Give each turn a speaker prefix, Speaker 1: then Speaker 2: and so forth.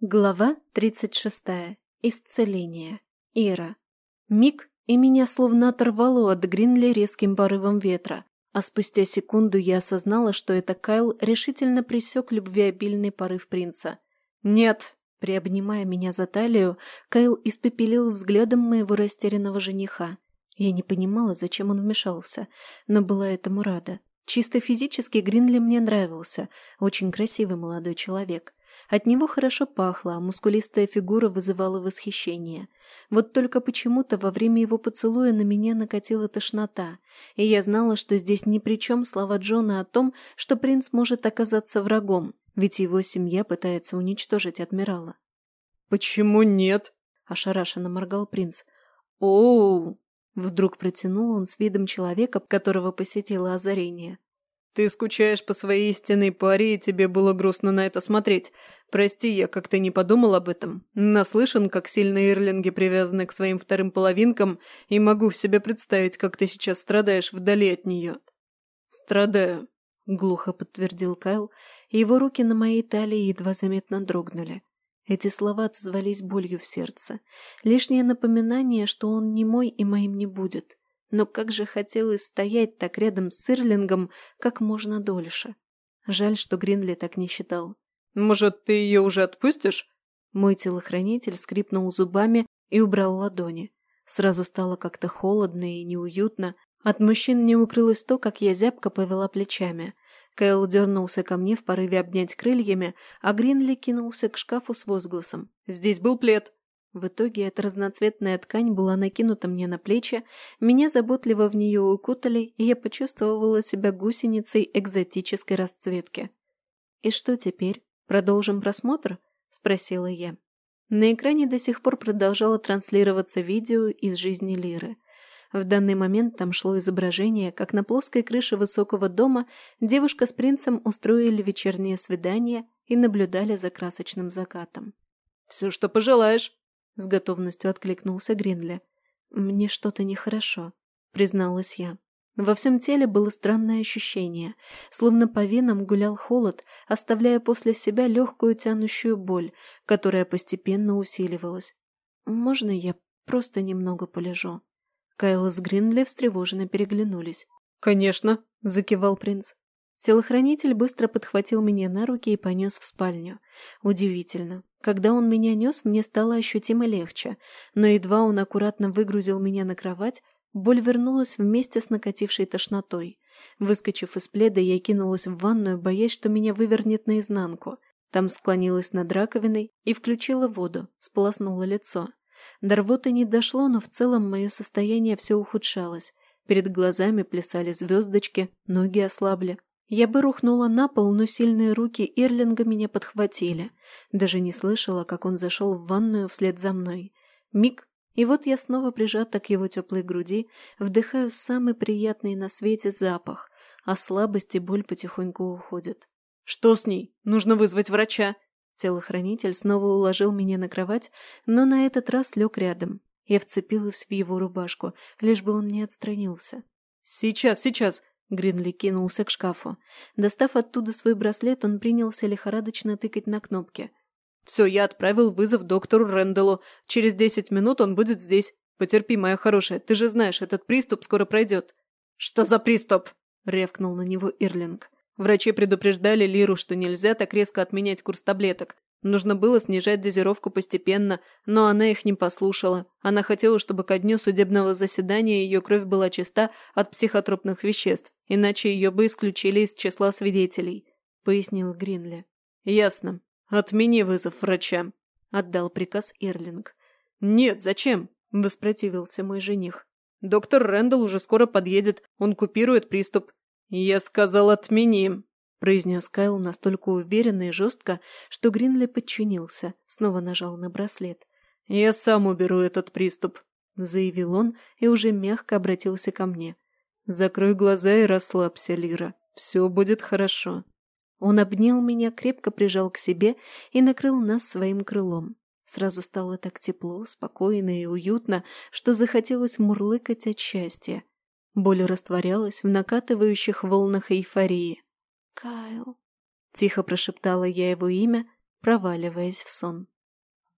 Speaker 1: Глава 36. Исцеление. Ира. Миг, и меня словно оторвало от Гринли резким порывом ветра, а спустя секунду я осознала, что это Кайл решительно пресек любвеобильный порыв принца. «Нет!» Приобнимая меня за талию, Кайл испепелил взглядом моего растерянного жениха. Я не понимала, зачем он вмешался, но была этому рада. Чисто физически Гринли мне нравился, очень красивый молодой человек. От него хорошо пахло, а мускулистая фигура вызывала восхищение. Вот только почему-то во время его поцелуя на меня накатила тошнота, и я знала, что здесь ни при чем слова Джона о том, что принц может оказаться врагом, ведь его семья пытается уничтожить адмирала.
Speaker 2: «Почему нет?»
Speaker 1: – ошарашенно моргал принц. «Оу!» – вдруг протянул он с видом человека, которого посетило озарение.
Speaker 2: Ты скучаешь по своей истинной паре, и тебе было грустно на это смотреть. Прости, я как-то не подумал об этом. Наслышан, как сильно Ирлинги привязаны к своим вторым половинкам, и могу в себе представить, как ты сейчас страдаешь вдали от нее».
Speaker 1: «Страдаю», — глухо подтвердил Кайл, и его руки на моей талии едва заметно дрогнули. Эти слова отозвались болью в сердце. Лишнее напоминание, что он не мой и моим не будет. Но как же хотелось стоять так рядом с Ирлингом как можно дольше. Жаль, что Гринли так не считал.
Speaker 2: «Может, ты ее уже отпустишь?»
Speaker 1: Мой телохранитель скрипнул зубами и убрал ладони. Сразу стало как-то холодно и неуютно. От мужчин не укрылось то, как я зябко повела плечами. Кайл дернулся ко мне в порыве обнять крыльями, а Гринли кинулся к шкафу с возгласом.
Speaker 2: «Здесь был плед!»
Speaker 1: В итоге эта разноцветная ткань была накинута мне на плечи, меня заботливо в нее укутали, и я почувствовала себя гусеницей экзотической расцветки. «И что теперь? Продолжим просмотр?» – спросила я. На экране до сих пор продолжало транслироваться видео из жизни Лиры. В данный момент там шло изображение, как на плоской крыше высокого дома девушка с принцем устроили вечернее свидание и наблюдали за красочным закатом.
Speaker 2: «Все, что пожелаешь»,
Speaker 1: с готовностью откликнулся Гринли. «Мне что-то нехорошо», — призналась я. Во всем теле было странное ощущение, словно по венам гулял холод, оставляя после себя легкую тянущую боль, которая постепенно усиливалась. «Можно я просто немного полежу?» Кайл с Гринли встревоженно переглянулись.
Speaker 2: «Конечно», — закивал принц.
Speaker 1: Телохранитель быстро подхватил меня на руки и понес в спальню. Удивительно. Когда он меня нес, мне стало ощутимо легче, но едва он аккуратно выгрузил меня на кровать, боль вернулась вместе с накатившей тошнотой. Выскочив из пледа, я кинулась в ванную, боясь, что меня вывернет наизнанку. Там склонилась над раковиной и включила воду, сполоснула лицо. До рвоты не дошло, но в целом мое состояние все ухудшалось. Перед глазами плясали звездочки, ноги ослабли. Я бы рухнула на пол, но сильные руки Ирлинга меня подхватили. Даже не слышала, как он зашел в ванную вслед за мной. Миг, и вот я снова прижата к его теплой груди, вдыхаю самый приятный на свете запах, а слабость и боль потихоньку уходят.
Speaker 2: «Что с ней? Нужно вызвать врача!»
Speaker 1: Телохранитель снова уложил меня на кровать, но на этот раз лег рядом. Я вцепилась в его рубашку, лишь бы он не отстранился.
Speaker 2: «Сейчас, сейчас!
Speaker 1: Гринли кинулся к шкафу. Достав оттуда свой браслет, он принялся лихорадочно тыкать на кнопки.
Speaker 2: «Все, я отправил вызов доктору Рэндаллу. Через десять минут он будет здесь. Потерпи, моя хорошая, ты же знаешь, этот приступ скоро пройдет». «Что за приступ?» – ревкнул на него Ирлинг. Врачи предупреждали Лиру, что нельзя так резко отменять курс таблеток. Нужно было снижать дозировку постепенно, но она их не послушала. Она хотела, чтобы ко дню судебного заседания ее кровь была чиста от психотропных веществ, иначе ее бы исключили из числа свидетелей», — пояснил Гринли. «Ясно. Отмени вызов врача», — отдал приказ Ирлинг. «Нет, зачем?» — воспротивился мой жених. «Доктор Рэндалл уже скоро подъедет, он купирует приступ». «Я сказал, отмени», – произнес Кайл настолько уверенно и жестко, что Гринли подчинился, снова нажал на браслет. «Я сам уберу этот приступ», – заявил он и уже мягко обратился ко мне. «Закрой глаза и расслабься, Лира. Все будет хорошо». Он обнял меня, крепко прижал к себе и накрыл нас своим крылом. Сразу стало так тепло, спокойно и уютно, что захотелось мурлыкать от счастья. Боль растворялась в накатывающих волнах эйфории. «Кайл», — тихо прошептала я его имя,
Speaker 1: проваливаясь в сон.